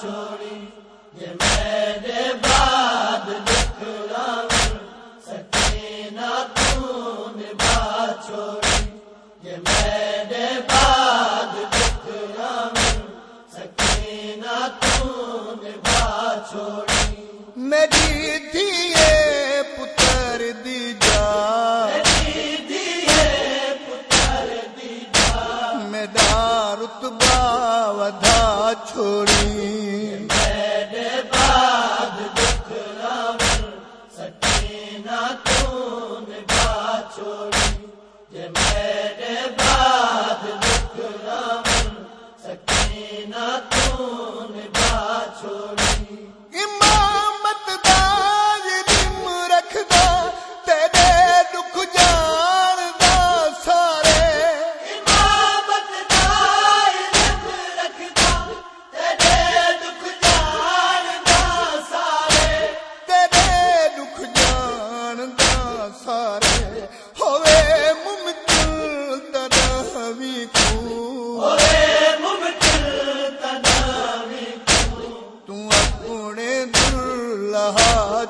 چھوڑی یہ میرے بعد لکھڑا سکینہ تو نے بات چھوڑی یہ میں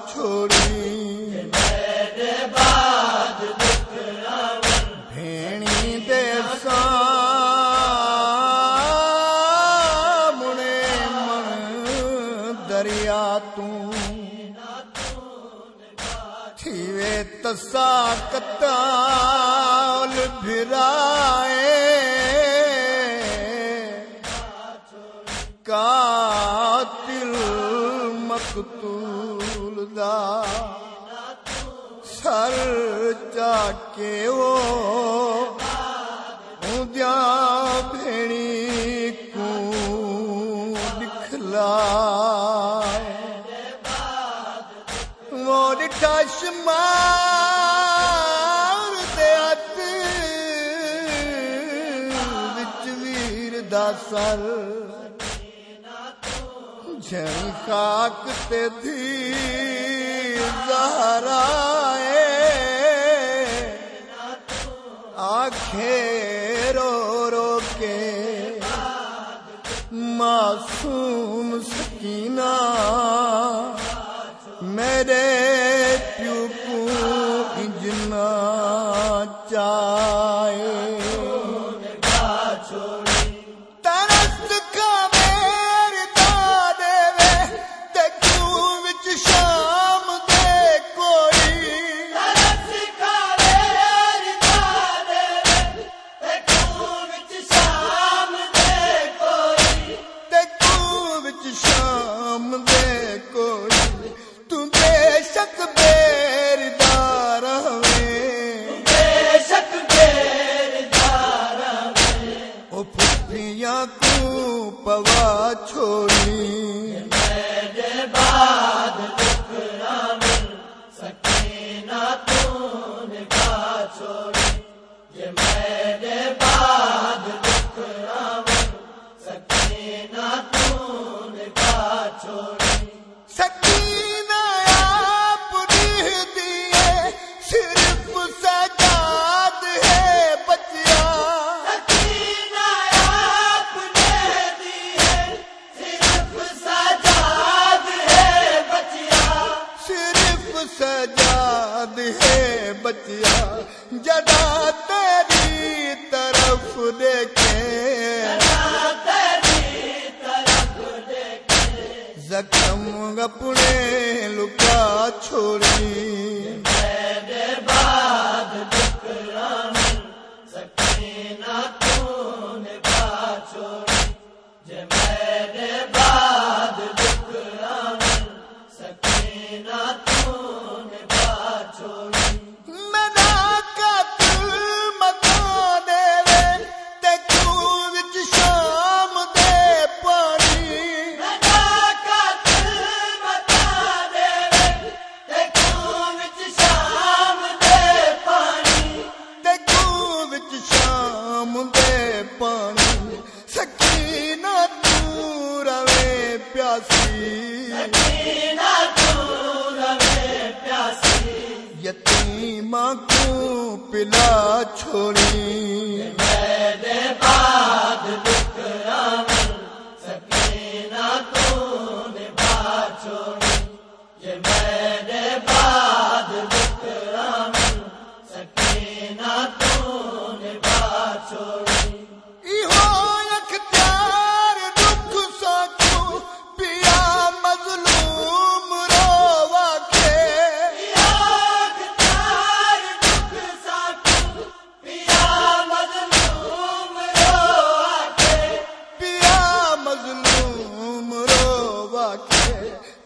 چھوڑی بھیڑی دے سامنے من دریا تیوے تسا کتال بھرائے دا سر چاکے وہ دیا بھیڑی کو دکھلا مور چشمار دیات وچ ویر دا سر۔ جن خاک تے دھی زہرا آنکھیں رو رو کے معصوم سکینہ میرے پیو کو اجنا چائے پوا چھوڑی بچیا جدا تیری طرف دیکھے۔ زخم اپنے لکا چھوڑی۔ ماں کو پلا چھوڑی۔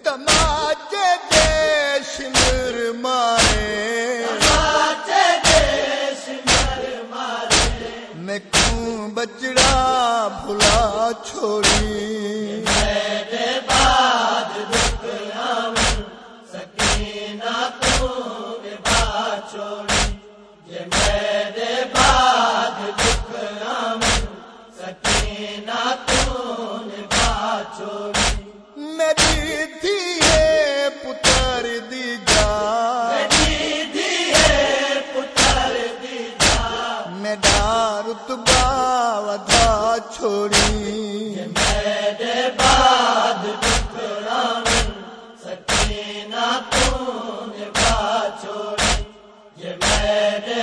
دماتے دیش مرمائے دماتے دیش مرمائے میں کیوں بچڑا بھلا چھوڑی؟ میڈا چھوڑی میرے بعد سکینہ تو چھوڑی۔ یہ میرے